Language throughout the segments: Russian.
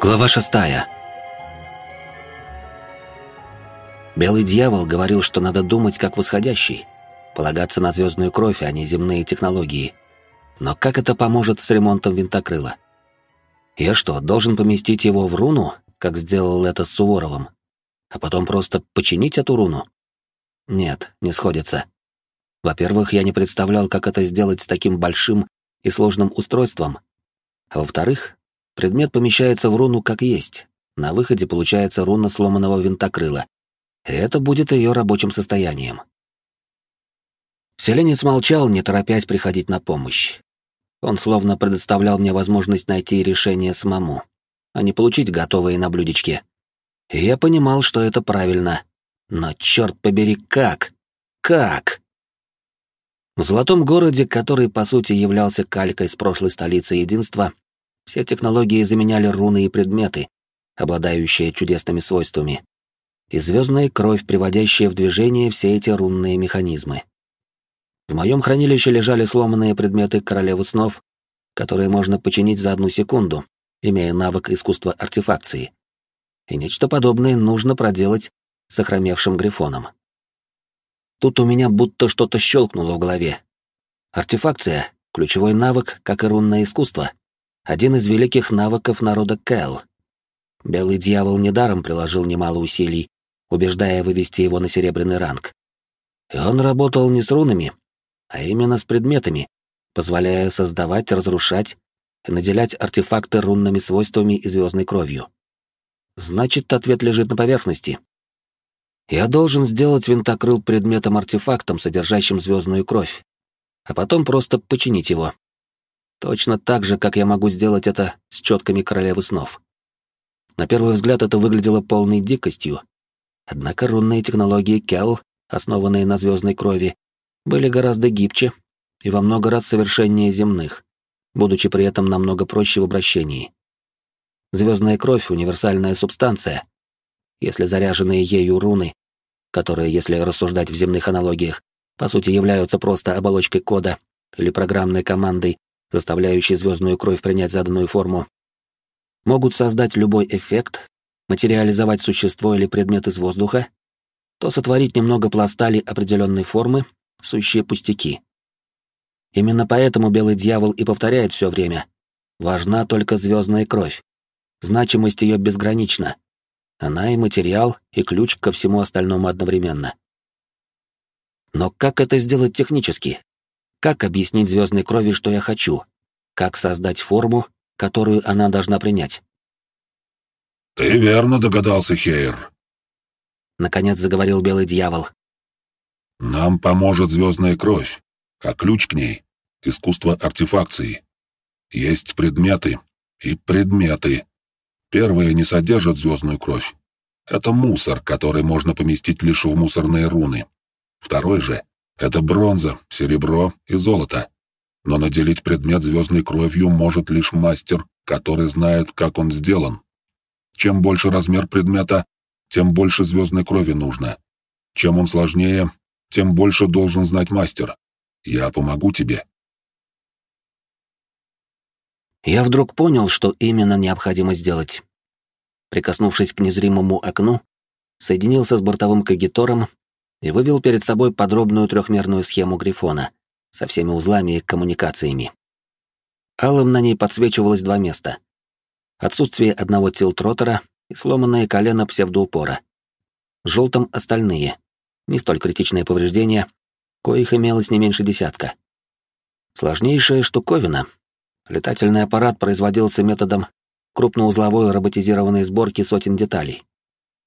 Глава шестая. Белый дьявол говорил, что надо думать как восходящий, полагаться на звездную кровь, а не земные технологии. Но как это поможет с ремонтом винтокрыла? Я что, должен поместить его в руну, как сделал это с Суворовым, а потом просто починить эту руну? Нет, не сходится. Во-первых, я не представлял, как это сделать с таким большим и сложным устройством. А во-вторых, предмет помещается в руну как есть. На выходе получается руна сломанного винтокрыла. И это будет ее рабочим состоянием. Селенец молчал, не торопясь приходить на помощь. Он словно предоставлял мне возможность найти решение самому, а не получить готовые на блюдечке. И я понимал, что это правильно. Но черт побери, как? Как? В Золотом городе, который по сути являлся калькой с прошлой столицы единства, все технологии заменяли руны и предметы, обладающие чудесными свойствами, и звездная кровь, приводящая в движение все эти рунные механизмы. В моем хранилище лежали сломанные предметы королевы снов, которые можно починить за одну секунду, имея навык искусства артефакции. И нечто подобное нужно проделать с охромевшим грифоном. Тут у меня будто что-то щелкнуло в голове. Артефакция — ключевой навык, как и рунное искусство. Один из великих навыков народа Кэл. Белый дьявол недаром приложил немало усилий, убеждая вывести его на серебряный ранг. И он работал не с рунами, а именно с предметами, позволяя создавать, разрушать и наделять артефакты рунными свойствами и звездной кровью. Значит, ответ лежит на поверхности. Я должен сделать винтокрыл предметом-артефактом, содержащим звездную кровь, а потом просто починить его. Точно так же, как я могу сделать это с четками королевы снов. На первый взгляд это выглядело полной дикостью, однако рунные технологии Келл, основанные на звездной крови, были гораздо гибче и во много раз совершеннее земных, будучи при этом намного проще в обращении. Звездная кровь — универсальная субстанция. Если заряженные ею руны, которые, если рассуждать в земных аналогиях, по сути являются просто оболочкой кода или программной командой, заставляющей звездную кровь принять заданную форму, могут создать любой эффект, материализовать существо или предмет из воздуха, то сотворить немного пластали определенной формы сущие пустяки. Именно поэтому Белый Дьявол и повторяет все время. Важна только звездная кровь. Значимость ее безгранична. Она и материал, и ключ ко всему остальному одновременно. Но как это сделать технически? Как объяснить звездной крови, что я хочу? Как создать форму, которую она должна принять? «Ты верно догадался, Хейр», — наконец заговорил Белый Дьявол. Нам поможет звездная кровь, а ключ к ней — искусство артефакции. Есть предметы и предметы. Первые не содержат звездную кровь. Это мусор, который можно поместить лишь в мусорные руны. Второй же — это бронза, серебро и золото. Но наделить предмет звездной кровью может лишь мастер, который знает, как он сделан. Чем больше размер предмета, тем больше звездной крови нужно. Чем он сложнее, тем больше должен знать мастер. Я помогу тебе. Я вдруг понял, что именно необходимо сделать. Прикоснувшись к незримому окну, соединился с бортовым кагитором и вывел перед собой подробную трехмерную схему Грифона со всеми узлами и коммуникациями. Алым на ней подсвечивалось два места. Отсутствие одного тилтротора и сломанное колено псевдоупора. Желтым остальные, не столь критичные повреждения, коих имелось не меньше десятка. Сложнейшая штуковина. Летательный аппарат производился методом крупноузловой роботизированной сборки сотен деталей,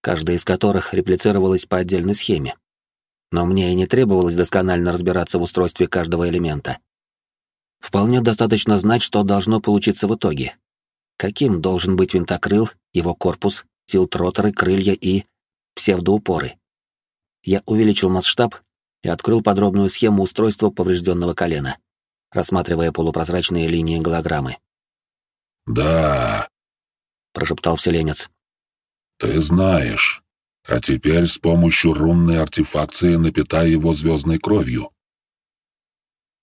каждая из которых реплицировалась по отдельной схеме. Но мне и не требовалось досконально разбираться в устройстве каждого элемента. Вполне достаточно знать, что должно получиться в итоге. Каким должен быть винтокрыл, его корпус, тилтроторы, крылья и псевдоупоры я увеличил масштаб и открыл подробную схему устройства поврежденного колена, рассматривая полупрозрачные линии голограммы. «Да», — прошептал вселенец. «Ты знаешь. А теперь с помощью рунной артефакции напитай его звездной кровью».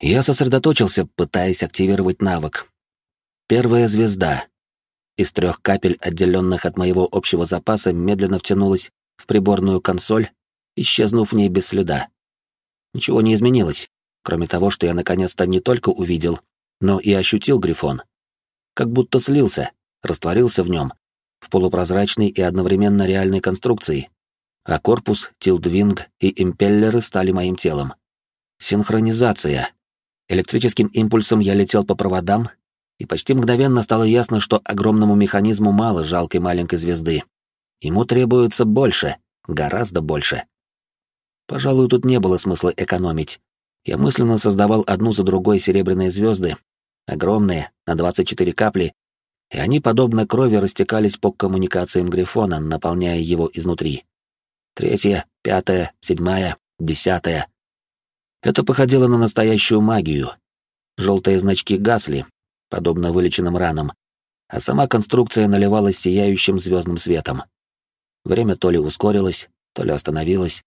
Я сосредоточился, пытаясь активировать навык. Первая звезда. из трех капель, отделенных от моего общего запаса, медленно втянулась в приборную консоль, исчезнув в ней без следа. Ничего не изменилось, кроме того, что я наконец-то не только увидел, но и ощутил грифон. Как будто слился, растворился в нем, в полупрозрачной и одновременно реальной конструкции, а корпус, тилдвинг и импеллеры стали моим телом. Синхронизация. Электрическим импульсом я летел по проводам, и почти мгновенно стало ясно, что огромному механизму мало жалкой маленькой звезды. Ему требуется больше, гораздо больше. Пожалуй, тут не было смысла экономить. Я мысленно создавал одну за другой серебряные звезды, огромные, на 24 капли, и они, подобно крови, растекались по коммуникациям Грифона, наполняя его изнутри. Третья, пятая, седьмая, десятая. Это походило на настоящую магию. Желтые значки гасли, подобно вылеченным ранам, а сама конструкция наливалась сияющим звездным светом. Время то ли ускорилось, то ли остановилось.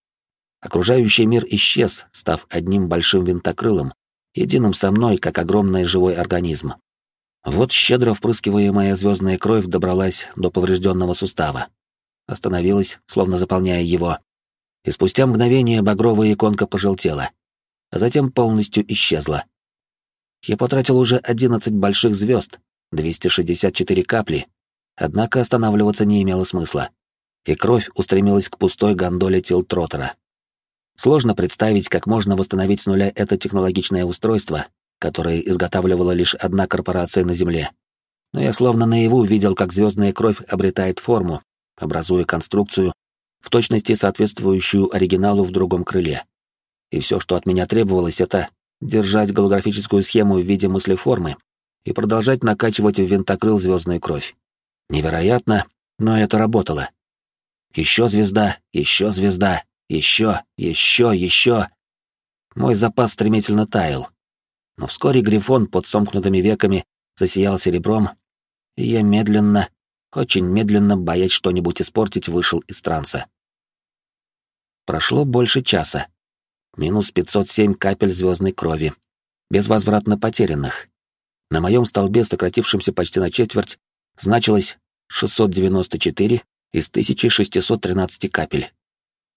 Окружающий мир исчез, став одним большим винтокрылом, единым со мной, как огромный живой организм. Вот щедро впрыскиваемая звездная кровь добралась до поврежденного сустава. Остановилась, словно заполняя его. И спустя мгновение багровая иконка пожелтела, а затем полностью исчезла. Я потратил уже 11 больших звезд, 264 капли, однако останавливаться не имело смысла. И кровь устремилась к пустой гондоле Тилтротера. Сложно представить, как можно восстановить с нуля это технологичное устройство, которое изготавливала лишь одна корпорация на Земле. Но я словно наяву видел, как звездная кровь обретает форму, образуя конструкцию, в точности соответствующую оригиналу в другом крыле. И все, что от меня требовалось, это держать голографическую схему в виде мыслеформы и продолжать накачивать в винтокрыл звездную кровь. Невероятно, но это работало. Еще звезда, еще звезда, еще, еще, еще. Мой запас стремительно таял. Но вскоре грифон под сомкнутыми веками засиял серебром, и я медленно, очень медленно, боясь что-нибудь испортить, вышел из транса. Прошло больше часа. Минус 507 капель звездной крови, безвозвратно потерянных. На моем столбе, сократившемся почти на четверть, значилось 694 из 1613 капель.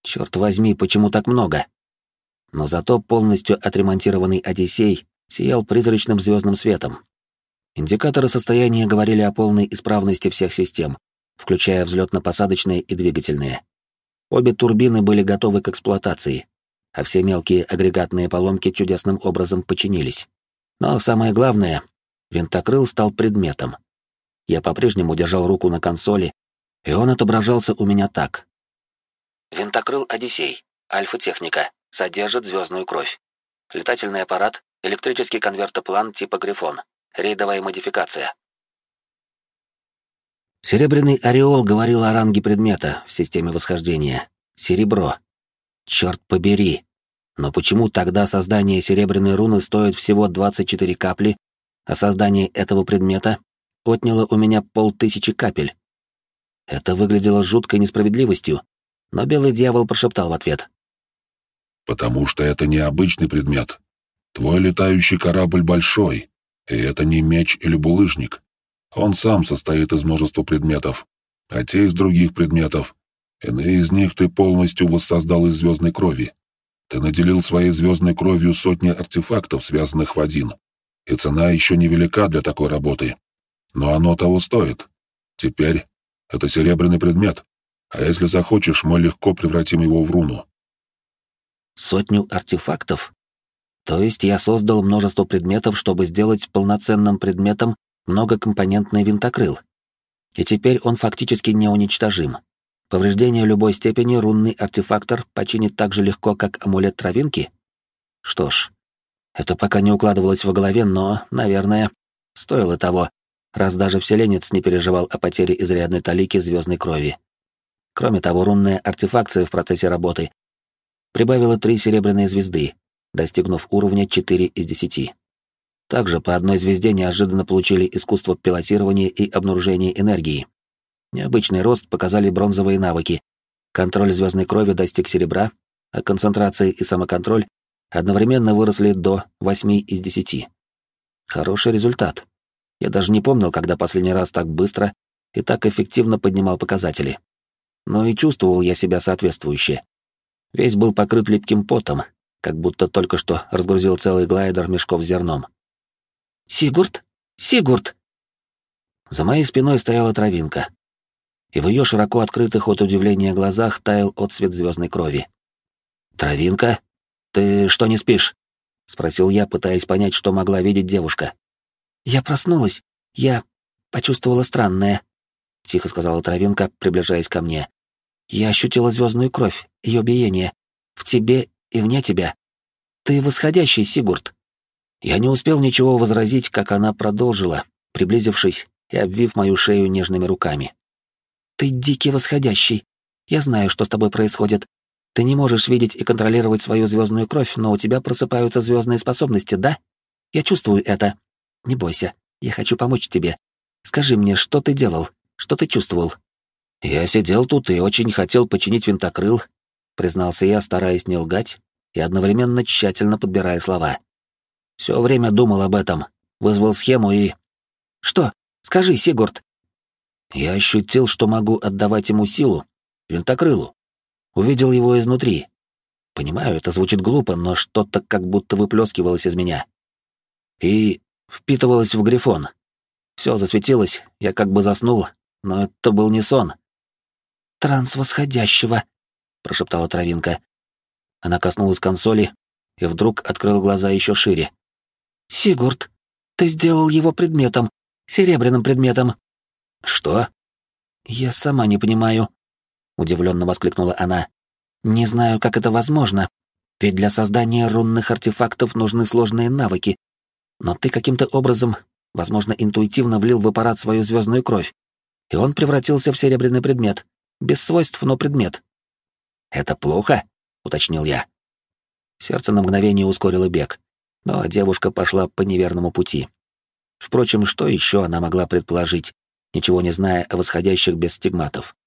Черт возьми, почему так много? Но зато полностью отремонтированный Одиссей сиял призрачным звездным светом. Индикаторы состояния говорили о полной исправности всех систем, включая взлетно-посадочные и двигательные. Обе турбины были готовы к эксплуатации, а все мелкие агрегатные поломки чудесным образом починились. Но самое главное, винтокрыл стал предметом. Я по-прежнему держал руку на консоли, и он отображался у меня так. Винтокрыл Одиссей, альфа-техника, содержит звездную кровь. Летательный аппарат, электрический конвертоплан типа Грифон, рейдовая модификация. Серебряный ореол говорил о ранге предмета в системе восхождения. Серебро. Черт побери. Но почему тогда создание серебряной руны стоит всего 24 капли, а создание этого предмета отняло у меня полтысячи капель? Это выглядело жуткой несправедливостью, но белый дьявол прошептал в ответ. «Потому что это необычный предмет. Твой летающий корабль большой, и это не меч или булыжник. Он сам состоит из множества предметов, а те из других предметов. Иные из них ты полностью воссоздал из звездной крови. Ты наделил своей звездной кровью сотни артефактов, связанных в один. И цена еще невелика для такой работы. Но оно того стоит. Теперь это серебряный предмет. А если захочешь, мы легко превратим его в руну. Сотню артефактов? То есть я создал множество предметов, чтобы сделать полноценным предметом многокомпонентный винтокрыл. И теперь он фактически неуничтожим. Повреждение любой степени рунный артефактор починит так же легко, как амулет травинки? Что ж, это пока не укладывалось в голове, но, наверное, стоило того, раз даже вселенец не переживал о потере изрядной талики звездной крови. Кроме того, рунная артефакция в процессе работы прибавила три серебряные звезды, достигнув уровня 4 из 10. Также по одной звезде неожиданно получили искусство пилотирования и обнаружения энергии. Необычный рост показали бронзовые навыки. Контроль звездной крови достиг серебра, а концентрация и самоконтроль одновременно выросли до 8 из 10. Хороший результат. Я даже не помнил, когда последний раз так быстро и так эффективно поднимал показатели. Но и чувствовал я себя соответствующе. Весь был покрыт липким потом, как будто только что разгрузил целый глайдер мешков с зерном. «Сигурд? Сигурд!» За моей спиной стояла травинка, и в ее широко открытых от удивления глазах таял отсвет звездной крови. «Травинка? Ты что не спишь?» — спросил я, пытаясь понять, что могла видеть девушка. «Я проснулась. Я почувствовала странное», — тихо сказала травинка, приближаясь ко мне. «Я ощутила звездную кровь, ее биение. В тебе и вне тебя. Ты восходящий, Сигурд». Я не успел ничего возразить, как она продолжила, приблизившись и обвив мою шею нежными руками. «Ты дикий восходящий. Я знаю, что с тобой происходит. Ты не можешь видеть и контролировать свою звездную кровь, но у тебя просыпаются звездные способности, да? Я чувствую это. Не бойся, я хочу помочь тебе. Скажи мне, что ты делал? Что ты чувствовал?» «Я сидел тут и очень хотел починить винтокрыл», — признался я, стараясь не лгать и одновременно тщательно подбирая слова. Все время думал об этом, вызвал схему и... «Что? Скажи, Сигурд!» Я ощутил, что могу отдавать ему силу, винтокрылу. Увидел его изнутри. Понимаю, это звучит глупо, но что-то как будто выплескивалось из меня. И впитывалось в грифон. Все засветилось, я как бы заснул, но это был не сон. «Транс восходящего», — прошептала травинка. Она коснулась консоли и вдруг открыла глаза еще шире. «Сигурд, ты сделал его предметом, серебряным предметом». «Что?» «Я сама не понимаю», — удивленно воскликнула она. «Не знаю, как это возможно, ведь для создания рунных артефактов нужны сложные навыки. Но ты каким-то образом, возможно, интуитивно влил в аппарат свою звездную кровь, и он превратился в серебряный предмет, без свойств, но предмет». «Это плохо?» — уточнил я. Сердце на мгновение ускорило бег но девушка пошла по неверному пути. Впрочем, что еще она могла предположить, ничего не зная о восходящих без стигматов?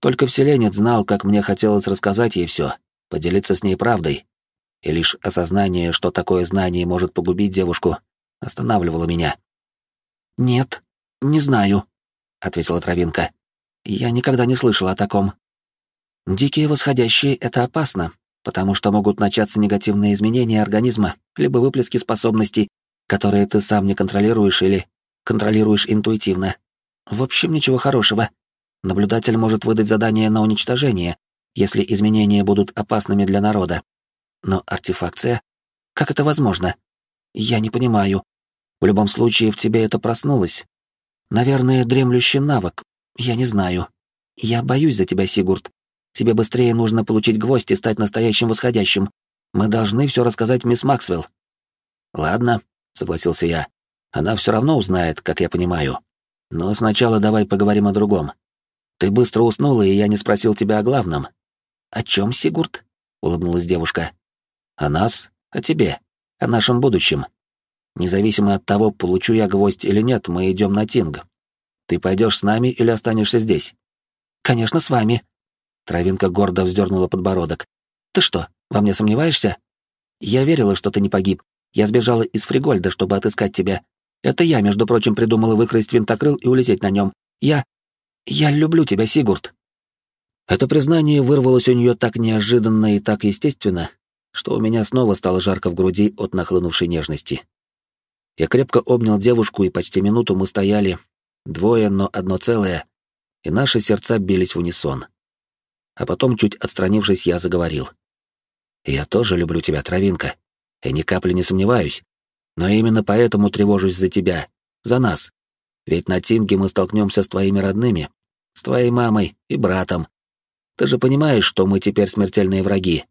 Только вселенец знал, как мне хотелось рассказать ей все, поделиться с ней правдой, и лишь осознание, что такое знание может погубить девушку, останавливало меня. «Нет, не знаю», — ответила Травинка. «Я никогда не слышала о таком. Дикие восходящие — это опасно, потому что могут начаться негативные изменения организма, либо выплески способностей, которые ты сам не контролируешь или контролируешь интуитивно. В общем, ничего хорошего. Наблюдатель может выдать задание на уничтожение, если изменения будут опасными для народа. Но артефакция? Как это возможно? Я не понимаю. В любом случае, в тебе это проснулось. Наверное, дремлющий навык. Я не знаю. Я боюсь за тебя, Сигурд. Тебе быстрее нужно получить гвоздь и стать настоящим восходящим. Мы должны все рассказать мисс Максвелл». «Ладно», — согласился я. «Она все равно узнает, как я понимаю. Но сначала давай поговорим о другом. Ты быстро уснула, и я не спросил тебя о главном». «О чем, Сигурд?» — улыбнулась девушка. «О нас, о тебе, о нашем будущем. Независимо от того, получу я гвоздь или нет, мы идем на Тинг. Ты пойдешь с нами или останешься здесь?» «Конечно, с вами», Травинка гордо вздернула подбородок. «Ты что, во мне сомневаешься? Я верила, что ты не погиб. Я сбежала из Фригольда, чтобы отыскать тебя. Это я, между прочим, придумала выкрасть винтокрыл и улететь на нем. Я... Я люблю тебя, Сигурд». Это признание вырвалось у нее так неожиданно и так естественно, что у меня снова стало жарко в груди от нахлынувшей нежности. Я крепко обнял девушку, и почти минуту мы стояли, двое, но одно целое, и наши сердца бились в унисон а потом, чуть отстранившись, я заговорил. «Я тоже люблю тебя, Травинка, и ни капли не сомневаюсь, но именно поэтому тревожусь за тебя, за нас. Ведь на Тинге мы столкнемся с твоими родными, с твоей мамой и братом. Ты же понимаешь, что мы теперь смертельные враги,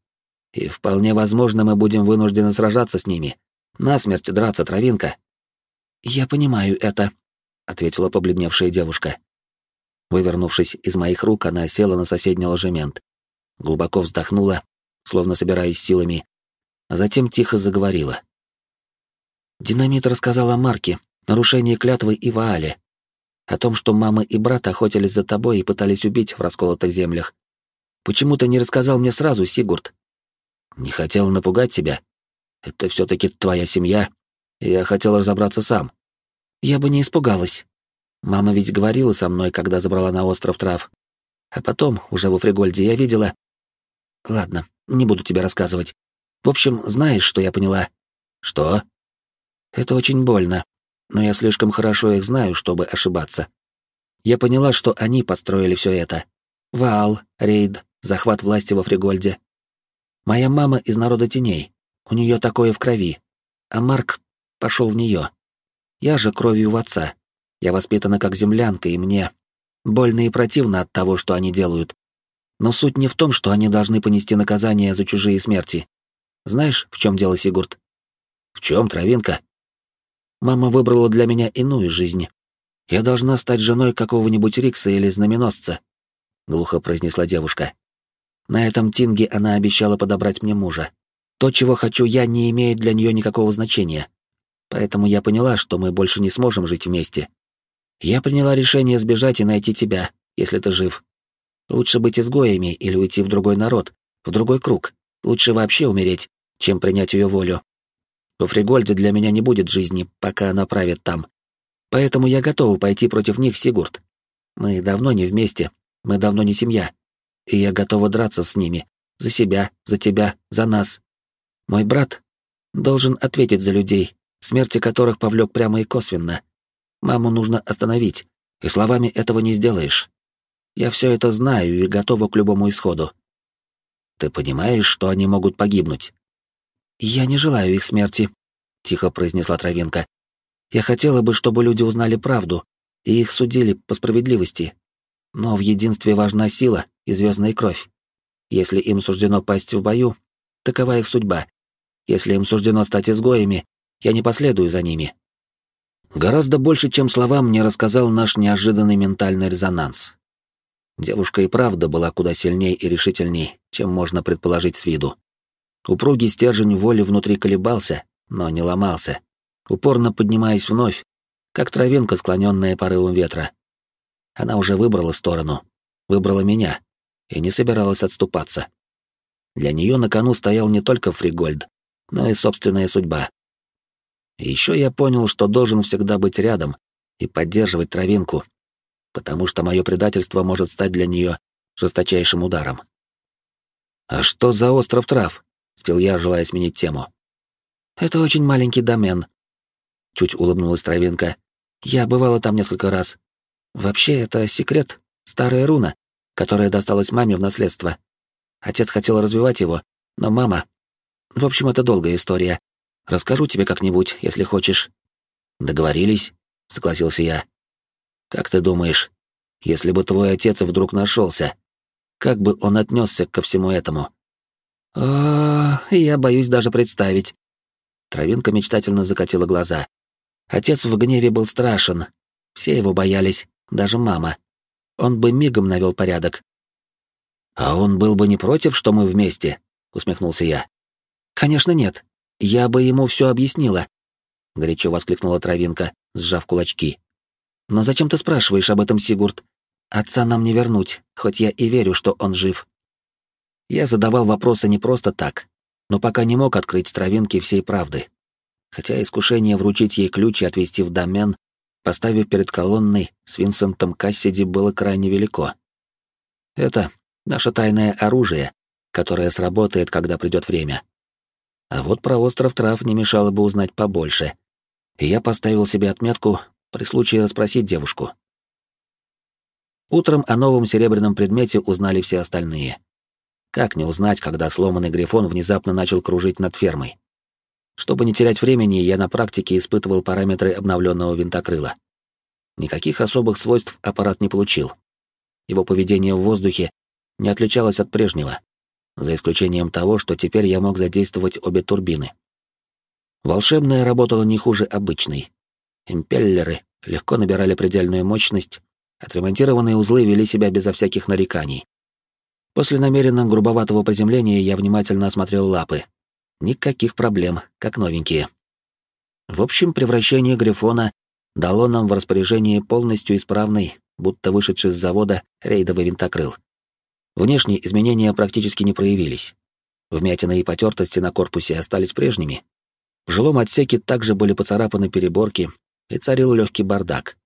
и вполне возможно мы будем вынуждены сражаться с ними, насмерть драться, Травинка». «Я понимаю это», — ответила побледневшая девушка. Вывернувшись из моих рук, она села на соседний ложемент. Глубоко вздохнула, словно собираясь силами, а затем тихо заговорила. Динамит рассказал о Марке, нарушении клятвы и Ваале, о том, что мама и брат охотились за тобой и пытались убить в расколотых землях. Почему ты не рассказал мне сразу, Сигурд? Не хотел напугать тебя. Это все-таки твоя семья, я хотел разобраться сам. Я бы не испугалась. Мама ведь говорила со мной, когда забрала на остров трав. А потом, уже во Фригольде, я видела... Ладно, не буду тебе рассказывать. В общем, знаешь, что я поняла? Что? Это очень больно, но я слишком хорошо их знаю, чтобы ошибаться. Я поняла, что они подстроили все это. Ваал, рейд, захват власти во Фригольде. Моя мама из народа теней. У нее такое в крови. А Марк пошел в нее. Я же кровью в отца. Я воспитана как землянка, и мне больно и противно от того, что они делают. Но суть не в том, что они должны понести наказание за чужие смерти. Знаешь, в чем дело, Сигурд? В чем, травинка? Мама выбрала для меня иную жизнь. Я должна стать женой какого-нибудь Рикса или знаменосца, глухо произнесла девушка. На этом тинге она обещала подобрать мне мужа. То, чего хочу я, не имеет для нее никакого значения. Поэтому я поняла, что мы больше не сможем жить вместе. Я приняла решение сбежать и найти тебя, если ты жив. Лучше быть изгоями или уйти в другой народ, в другой круг. Лучше вообще умереть, чем принять ее волю. В Фригольде для меня не будет жизни, пока она правит там. Поэтому я готова пойти против них, Сигурд. Мы давно не вместе, мы давно не семья. И я готова драться с ними. За себя, за тебя, за нас. Мой брат должен ответить за людей, смерти которых повлек прямо и косвенно. Маму нужно остановить, и словами этого не сделаешь. Я все это знаю и готова к любому исходу. Ты понимаешь, что они могут погибнуть? Я не желаю их смерти, тихо произнесла Травинка. Я хотела бы, чтобы люди узнали правду и их судили по справедливости. Но в единстве важна сила и звездная кровь. Если им суждено пасть в бою, такова их судьба. Если им суждено стать изгоями, я не последую за ними. Гораздо больше, чем слова, мне рассказал наш неожиданный ментальный резонанс. Девушка и правда была куда сильней и решительней, чем можно предположить с виду. Упругий стержень воли внутри колебался, но не ломался, упорно поднимаясь вновь, как травинка, склоненная порывом ветра. Она уже выбрала сторону, выбрала меня, и не собиралась отступаться. Для нее на кону стоял не только Фригольд, но и собственная судьба. И еще я понял, что должен всегда быть рядом и поддерживать травинку, потому что мое предательство может стать для нее жесточайшим ударом. «А что за остров трав?» — стил я, желая сменить тему. «Это очень маленький домен», — чуть улыбнулась травинка. «Я бывала там несколько раз. Вообще, это секрет, старая руна, которая досталась маме в наследство. Отец хотел развивать его, но мама... В общем, это долгая история. Расскажу тебе как-нибудь, если хочешь». «Договорились», — согласился я. «Как ты думаешь, если бы твой отец вдруг нашелся, как бы он отнесся ко всему этому?» «О, я боюсь даже представить». Травинка мечтательно закатила глаза. Отец в гневе был страшен. Все его боялись, даже мама. Он бы мигом навел порядок. «А он был бы не против, что мы вместе?» — усмехнулся я. «Конечно нет. Я бы ему все объяснила», — горячо воскликнула Травинка, сжав кулачки. «Но зачем ты спрашиваешь об этом, Сигурд? Отца нам не вернуть, хоть я и верю, что он жив». Я задавал вопросы не просто так, но пока не мог открыть Травинке всей правды. Хотя искушение вручить ей ключ и отвезти в домен поставив перед колонной с Винсентом Кассиди, было крайне велико. Это наше тайное оружие, которое сработает, когда придет время. А вот про остров трав не мешало бы узнать побольше. И я поставил себе отметку при случае расспросить девушку. Утром о новом серебряном предмете узнали все остальные. Как не узнать, когда сломанный грифон внезапно начал кружить над фермой? Чтобы не терять времени, я на практике испытывал параметры обновленного винтокрыла. Никаких особых свойств аппарат не получил. Его поведение в воздухе не отличалось от прежнего, за исключением того, что теперь я мог задействовать обе турбины. Волшебная работала не хуже обычной. Импеллеры легко набирали предельную мощность, отремонтированные узлы вели себя безо всяких нареканий. После намеренно грубоватого приземления я внимательно осмотрел лапы, Никаких проблем, как новенькие. В общем, превращение Грифона дало нам в распоряжение полностью исправный, будто вышедший с завода, рейдовый винтокрыл. Внешние изменения практически не проявились. Вмятины и потертости на корпусе остались прежними. В жилом отсеке также были поцарапаны переборки, и царил легкий бардак.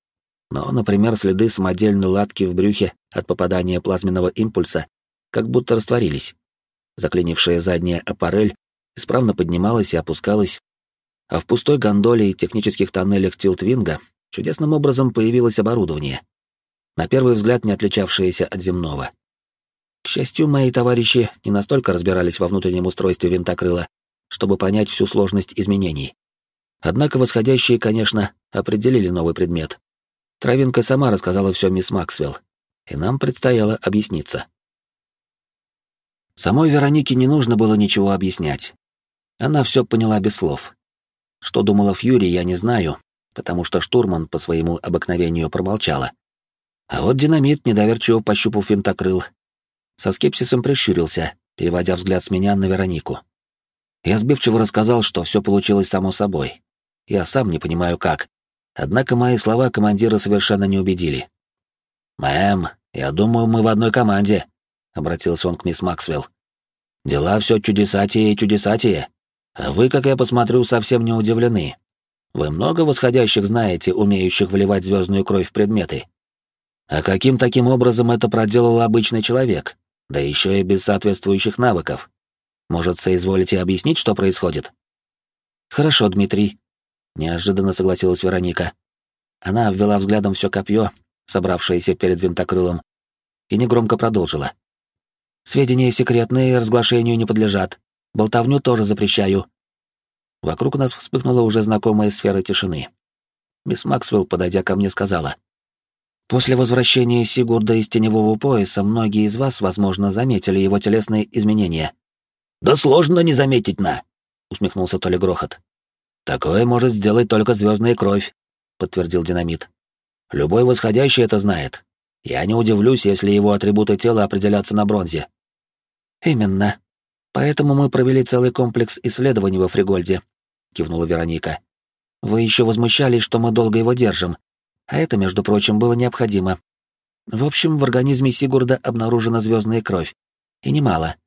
Но, например, следы самодельной латки в брюхе от попадания плазменного импульса как будто растворились. Заклинившая задняя аппарель исправно поднималась и опускалась, а в пустой гондоле и технических тоннелях Тилтвинга чудесным образом появилось оборудование, на первый взгляд не отличавшееся от земного. К счастью, мои товарищи не настолько разбирались во внутреннем устройстве винтокрыла, чтобы понять всю сложность изменений. Однако восходящие, конечно, определили новый предмет. Травинка сама рассказала все мисс Максвелл, и нам предстояло объясниться. Самой Веронике не нужно было ничего объяснять. Она все поняла без слов. Что думала Фьюри, я не знаю, потому что штурман по своему обыкновению промолчала. А вот динамит, недоверчиво пощупав винтокрыл, со скепсисом прищурился, переводя взгляд с меня на Веронику. Я сбивчиво рассказал, что все получилось само собой. Я сам не понимаю как. Однако мои слова командира совершенно не убедили. «Мэм, я думал, мы в одной команде», — обратился он к мисс Максвелл. «Дела все чудесатие и чудесатие. А вы, как я посмотрю, совсем не удивлены. Вы много восходящих знаете, умеющих вливать звездную кровь в предметы. А каким таким образом это проделал обычный человек? Да еще и без соответствующих навыков. Может, соизволите объяснить, что происходит? Хорошо, Дмитрий. Неожиданно согласилась Вероника. Она обвела взглядом все копье, собравшееся перед винтокрылом, и негромко продолжила. Сведения секретные, разглашению не подлежат. Болтовню тоже запрещаю. Вокруг нас вспыхнула уже знакомая сфера тишины. Мисс Максвелл, подойдя ко мне, сказала. «После возвращения Сигурда из теневого пояса многие из вас, возможно, заметили его телесные изменения». «Да сложно не заметить, на!» — усмехнулся Толя Грохот. «Такое может сделать только звездная кровь», — подтвердил Динамит. «Любой восходящий это знает. Я не удивлюсь, если его атрибуты тела определятся на бронзе». «Именно», Поэтому мы провели целый комплекс исследований во Фригольде», — кивнула Вероника. «Вы еще возмущались, что мы долго его держим, а это, между прочим, было необходимо. В общем, в организме Сигурда обнаружена звездная кровь. И немало.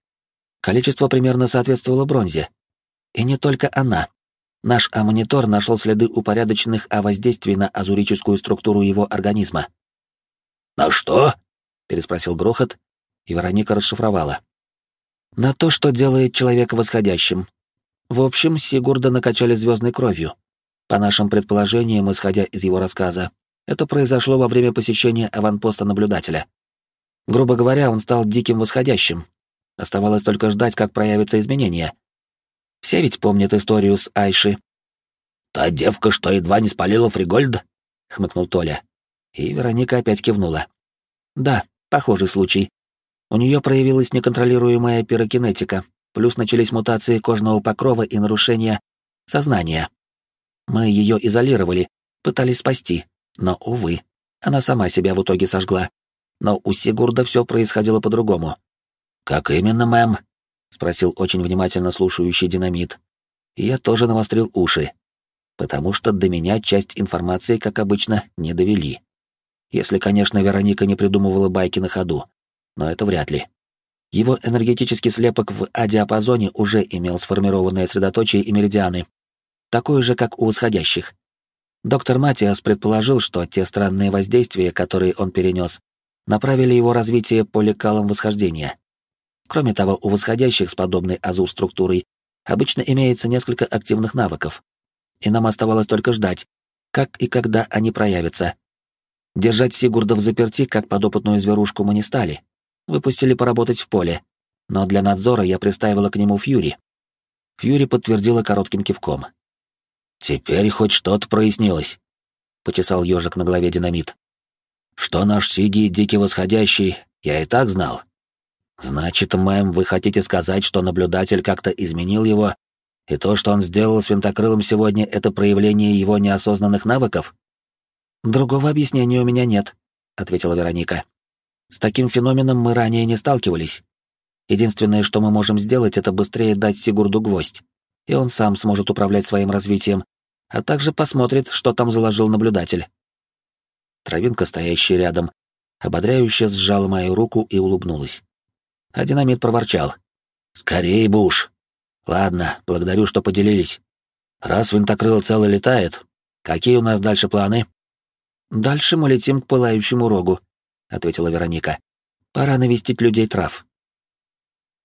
Количество примерно соответствовало бронзе. И не только она. Наш амонитор нашел следы упорядоченных о воздействии на азурическую структуру его организма. «На что?» — переспросил Грохот, и Вероника расшифровала на то, что делает человека восходящим. В общем, Сигурда накачали звездной кровью. По нашим предположениям, исходя из его рассказа, это произошло во время посещения аванпоста наблюдателя. Грубо говоря, он стал диким восходящим. Оставалось только ждать, как проявятся изменения. Все ведь помнят историю с Айши. «Та девка, что едва не спалила Фригольд?» — хмыкнул Толя. И Вероника опять кивнула. «Да, похожий случай. У нее проявилась неконтролируемая пирокинетика, плюс начались мутации кожного покрова и нарушения сознания. Мы ее изолировали, пытались спасти, но, увы, она сама себя в итоге сожгла. Но у Сигурда все происходило по-другому. «Как именно, мэм?» — спросил очень внимательно слушающий динамит. Я тоже навострил уши, потому что до меня часть информации, как обычно, не довели. Если, конечно, Вероника не придумывала байки на ходу но это вряд ли. Его энергетический слепок в А-диапазоне уже имел сформированное средоточие и меридианы, такое же, как у восходящих. Доктор Матиас предположил, что те странные воздействия, которые он перенес, направили его развитие по лекалам восхождения. Кроме того, у восходящих с подобной азур-структурой обычно имеется несколько активных навыков, и нам оставалось только ждать, как и когда они проявятся. Держать Сигурда в заперти, как подопытную зверушку, мы не стали, выпустили поработать в поле, но для надзора я приставила к нему Фьюри. Фьюри подтвердила коротким кивком. «Теперь хоть что-то прояснилось», — почесал ежик на голове динамит. «Что наш Сиги дикий восходящий, я и так знал. Значит, мэм, вы хотите сказать, что наблюдатель как-то изменил его, и то, что он сделал с винтокрылом сегодня, это проявление его неосознанных навыков?» «Другого объяснения у меня нет», — ответила Вероника. С таким феноменом мы ранее не сталкивались. Единственное, что мы можем сделать, это быстрее дать Сигурду гвоздь, и он сам сможет управлять своим развитием, а также посмотрит, что там заложил наблюдатель. Травинка, стоящая рядом, ободряюще сжала мою руку и улыбнулась. А динамит проворчал. «Скорей, Буш! Ладно, благодарю, что поделились. Раз винтокрыл целый летает, какие у нас дальше планы?» «Дальше мы летим к пылающему рогу», — ответила Вероника. «Пора навестить людей трав».